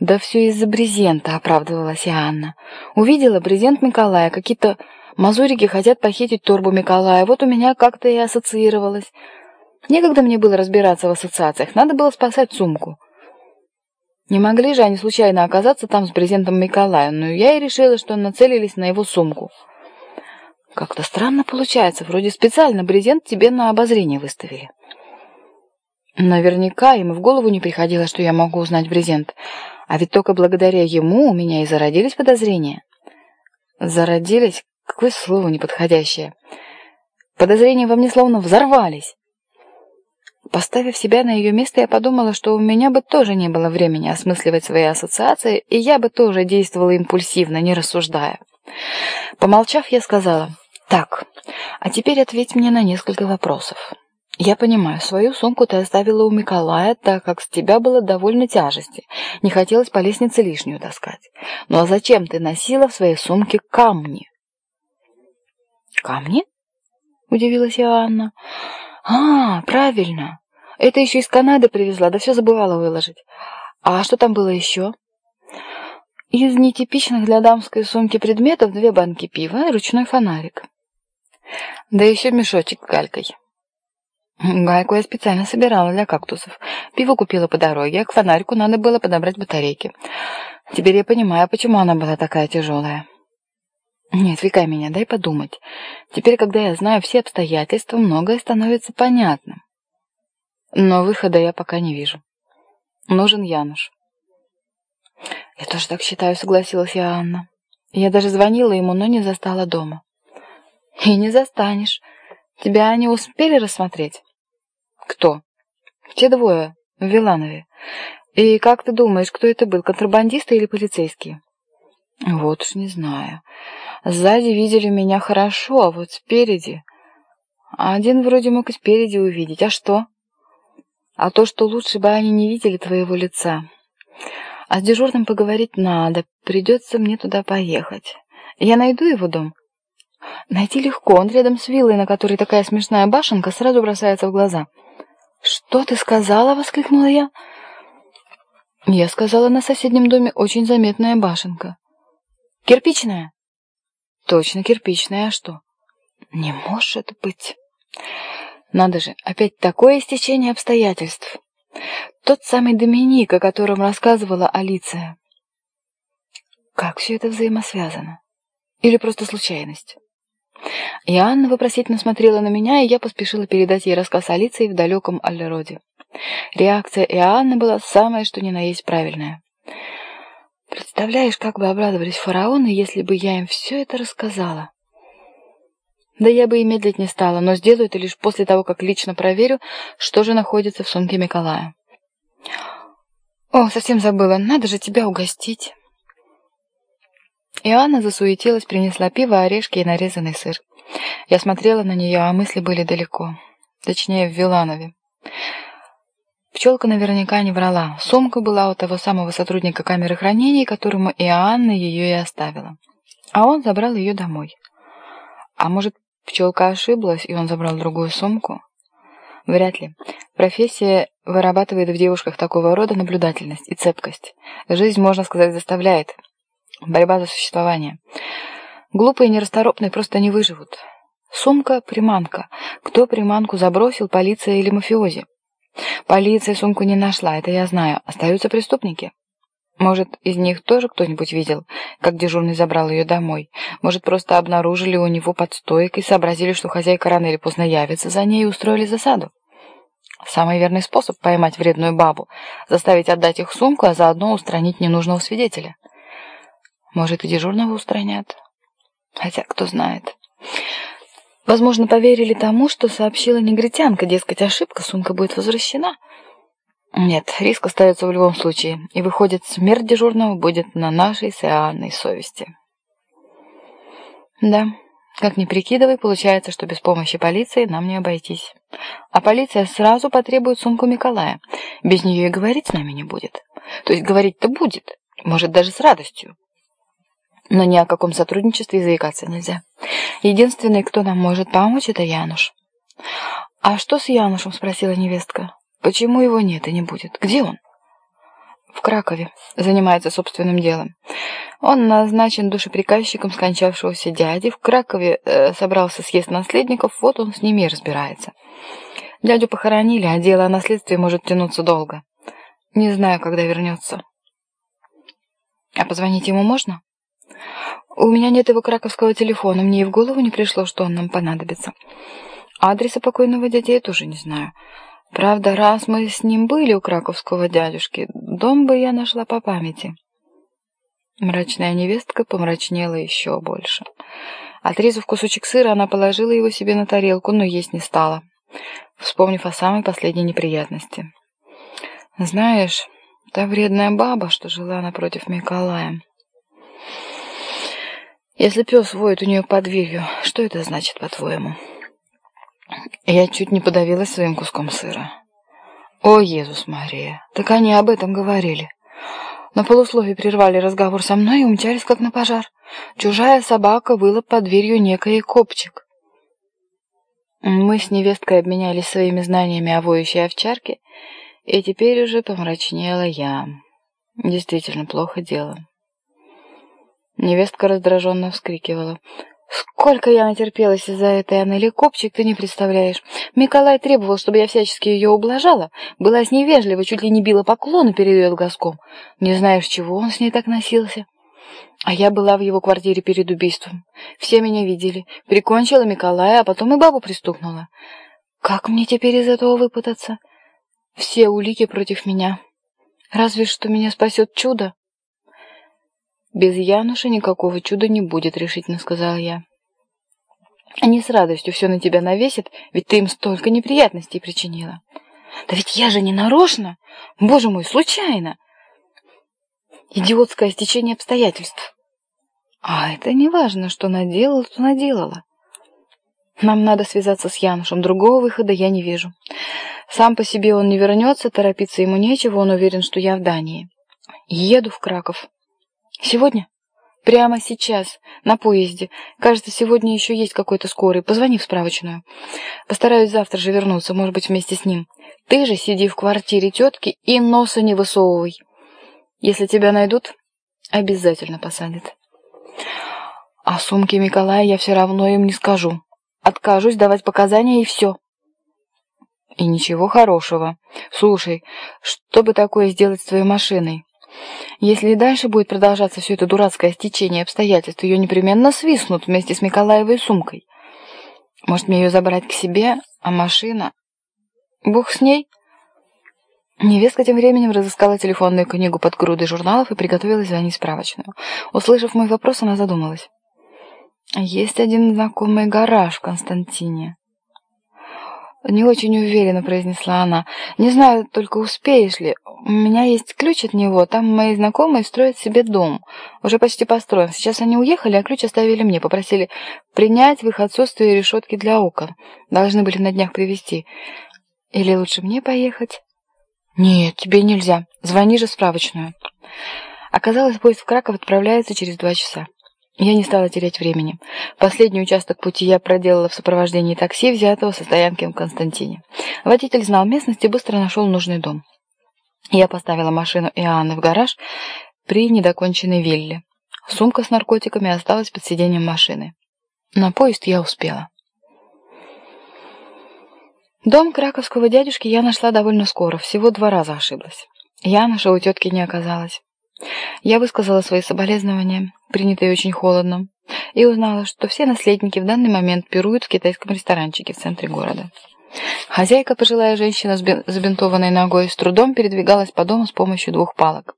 «Да все из-за брезента», — оправдывалась и Анна. «Увидела брезент Николая, какие-то мазурики хотят похитить торбу Николая, вот у меня как-то и ассоциировалось. Некогда мне было разбираться в ассоциациях, надо было спасать сумку». Не могли же они случайно оказаться там с брезентом Николая, но я и решила, что нацелились на его сумку. Как-то странно получается, вроде специально брезент тебе на обозрение выставили. Наверняка им в голову не приходило, что я могу узнать брезент. А ведь только благодаря ему у меня и зародились подозрения. Зародились? Какое слово неподходящее. Подозрения во мне словно взорвались. Поставив себя на ее место, я подумала, что у меня бы тоже не было времени осмысливать свои ассоциации, и я бы тоже действовала импульсивно, не рассуждая. Помолчав, я сказала, «Так, а теперь ответь мне на несколько вопросов. Я понимаю, свою сумку ты оставила у Николая, так как с тебя было довольно тяжести. Не хотелось по лестнице лишнюю таскать. Ну а зачем ты носила в своей сумке камни?» «Камни?» — удивилась Анна. «А, правильно. Это еще из Канады привезла, да все забывала выложить. А что там было еще?» «Из нетипичных для дамской сумки предметов две банки пива и ручной фонарик. Да еще мешочек с галькой». Гайку я специально собирала для кактусов. Пиво купила по дороге, а к фонарику надо было подобрать батарейки. Теперь я понимаю, почему она была такая тяжелая. Не отвлекай меня, дай подумать. Теперь, когда я знаю все обстоятельства, многое становится понятным. Но выхода я пока не вижу. Нужен Януш. Я тоже так считаю, согласилась я, Анна. Я даже звонила ему, но не застала дома. И не застанешь. Тебя они успели рассмотреть? Кто? Те двое в Виланове. И как ты думаешь, кто это был, контрабандисты или полицейские? Вот уж не знаю. Сзади видели меня хорошо, а вот спереди... Один вроде мог и спереди увидеть. А что? А то, что лучше бы они не видели твоего лица. А с дежурным поговорить надо. Придется мне туда поехать. Я найду его дом? Найти легко. Он рядом с виллой, на которой такая смешная башенка, сразу бросается в глаза. «Что ты сказала?» — воскликнула я. Я сказала, на соседнем доме очень заметная башенка. «Кирпичная?» Точно кирпичная, а что? Не может быть. Надо же, опять такое стечение обстоятельств. Тот самый Доминик, о котором рассказывала Алиция. Как все это взаимосвязано? Или просто случайность? И Анна вопросительно смотрела на меня, и я поспешила передать ей рассказ Алиции в далеком Аллероде. Реакция Иоанны была самая, что ни на есть правильная. Представляешь, как бы обрадовались фараоны, если бы я им все это рассказала? Да я бы и медлить не стала, но сделаю это лишь после того, как лично проверю, что же находится в сумке Миколая. О, совсем забыла, надо же тебя угостить. Иоанна засуетилась, принесла пиво, орешки и нарезанный сыр. Я смотрела на нее, а мысли были далеко. Точнее, в Виланове. Пчелка наверняка не врала. Сумка была у того самого сотрудника камеры хранения, которому Иоанна ее и оставила. А он забрал ее домой. А может, пчелка ошиблась, и он забрал другую сумку? Вряд ли. Профессия вырабатывает в девушках такого рода наблюдательность и цепкость. Жизнь, можно сказать, заставляет. Борьба за существование. Глупые и нерасторопные просто не выживут. Сумка — приманка. Кто приманку забросил, полиция или мафиози? Полиция сумку не нашла, это я знаю. Остаются преступники. Может, из них тоже кто-нибудь видел, как дежурный забрал ее домой? Может, просто обнаружили у него под стойкой, сообразили, что хозяйка рано или поздно явится за ней и устроили засаду? Самый верный способ поймать вредную бабу — заставить отдать их сумку, а заодно устранить ненужного свидетеля. Может, и дежурного устранят. Хотя, кто знает. Возможно, поверили тому, что сообщила негритянка, дескать, ошибка, сумка будет возвращена. Нет, риск остается в любом случае, и выходит, смерть дежурного будет на нашей с Иоанной совести. Да, как ни прикидывай, получается, что без помощи полиции нам не обойтись. А полиция сразу потребует сумку Николая. Без нее и говорить с нами не будет. То есть говорить-то будет, может, даже с радостью. Но ни о каком сотрудничестве заикаться нельзя. Единственный, кто нам может помочь, это Януш. «А что с Янушем?» — спросила невестка. «Почему его нет и не будет? Где он?» в Кракове, занимается собственным делом. Он назначен душеприказчиком скончавшегося дяди. В Кракове э, собрался съезд наследников, вот он с ними и разбирается. Дядю похоронили, а дело о наследстве может тянуться долго. Не знаю, когда вернется. А позвонить ему можно? У меня нет его краковского телефона, мне и в голову не пришло, что он нам понадобится. Адреса покойного дяди я тоже не знаю. Правда, раз мы с ним были у краковского дядюшки, дом бы я нашла по памяти. Мрачная невестка помрачнела еще больше. Отрезав кусочек сыра, она положила его себе на тарелку, но есть не стала, вспомнив о самой последней неприятности. «Знаешь, та вредная баба, что жила напротив Миколая. Если пес воет у нее под дверью, что это значит, по-твоему?» Я чуть не подавилась своим куском сыра. «О, Иисус Мария! Так они об этом говорили!» На полусловие прервали разговор со мной и умчались, как на пожар. Чужая собака выла под дверью некой копчик. Мы с невесткой обменялись своими знаниями о воющей овчарке, и теперь уже помрачнела я. Действительно, плохо дело. Невестка раздраженно вскрикивала. Сколько я натерпелась из-за этой Аннели Копчик, ты не представляешь. Миколай требовал, чтобы я всячески ее ублажала, была с ней вежлива, чуть ли не била поклоны перед ее глазком. Не знаешь, чего он с ней так носился. А я была в его квартире перед убийством. Все меня видели. Прикончила Миколая, а потом и бабу пристукнула. Как мне теперь из этого выпутаться? Все улики против меня. Разве что меня спасет чудо. «Без Януша никакого чуда не будет», — решительно сказала я. «Они с радостью все на тебя навесят, ведь ты им столько неприятностей причинила». «Да ведь я же не нарочно! Боже мой, случайно!» «Идиотское стечение обстоятельств». «А это не важно, что наделала, то наделала. Нам надо связаться с Янушем, другого выхода я не вижу. Сам по себе он не вернется, торопиться ему нечего, он уверен, что я в Дании. Еду в Краков». Сегодня? Прямо сейчас, на поезде. Кажется, сегодня еще есть какой-то скорый. Позвони в справочную. Постараюсь завтра же вернуться, может быть, вместе с ним. Ты же сиди в квартире тетки и носа не высовывай. Если тебя найдут, обязательно посадят. О сумке Миколая я все равно им не скажу. Откажусь давать показания и все. И ничего хорошего. Слушай, что бы такое сделать с твоей машиной? Если и дальше будет продолжаться все это дурацкое стечение обстоятельств, ее непременно свистнут вместе с Миколаевой сумкой. Может, мне ее забрать к себе, а машина... Бог с ней. Невестка тем временем разыскала телефонную книгу под грудой журналов и приготовилась звонить справочную. Услышав мой вопрос, она задумалась. «Есть один знакомый гараж в Константине. Не очень уверенно произнесла она. «Не знаю, только успеешь ли. У меня есть ключ от него. Там мои знакомые строят себе дом. Уже почти построен. Сейчас они уехали, а ключ оставили мне. Попросили принять в их отсутствие решетки для окон. Должны были на днях привезти. Или лучше мне поехать?» «Нет, тебе нельзя. Звони же справочную». Оказалось, поезд в Краков отправляется через два часа. Я не стала терять времени. Последний участок пути я проделала в сопровождении такси, взятого со стоянки в Константине. Водитель знал местность и быстро нашел нужный дом. Я поставила машину Иоанны в гараж при недоконченной вилле. Сумка с наркотиками осталась под сиденьем машины. На поезд я успела. Дом краковского дядюшки я нашла довольно скоро, всего два раза ошиблась. Яноша у тетки не оказалось. Я высказала свои соболезнования, принятые очень холодно, и узнала, что все наследники в данный момент пируют в китайском ресторанчике в центре города. Хозяйка, пожилая женщина с забинтованной ногой, с трудом передвигалась по дому с помощью двух палок.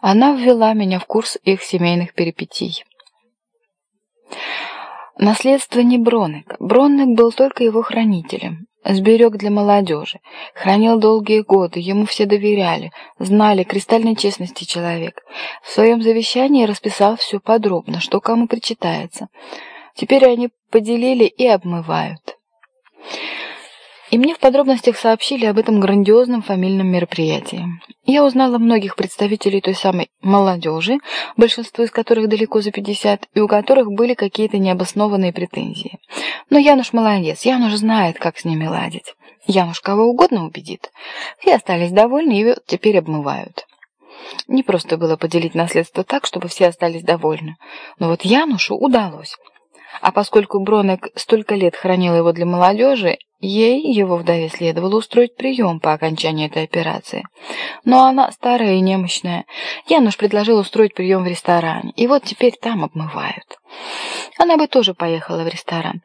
Она ввела меня в курс их семейных перипетий. Наследство не Бронек. Бронек был только его хранителем. Сберег для молодежи. Хранил долгие годы, ему все доверяли, знали кристальной честности человек. В своем завещании расписал все подробно, что кому причитается. Теперь они поделили и обмывают. И мне в подробностях сообщили об этом грандиозном фамильном мероприятии. Я узнала многих представителей той самой молодежи, большинство из которых далеко за 50, и у которых были какие-то необоснованные претензии. Но Януш молодец, Януш знает, как с ними ладить. Януш кого угодно убедит. Все остались довольны и теперь обмывают. Не просто было поделить наследство так, чтобы все остались довольны. Но вот Янушу удалось. А поскольку Бронек столько лет хранил его для молодежи, ей, его вдове, следовало устроить прием по окончании этой операции. Но она старая и немощная. Януш предложил устроить прием в ресторане, и вот теперь там обмывают. Она бы тоже поехала в ресторан.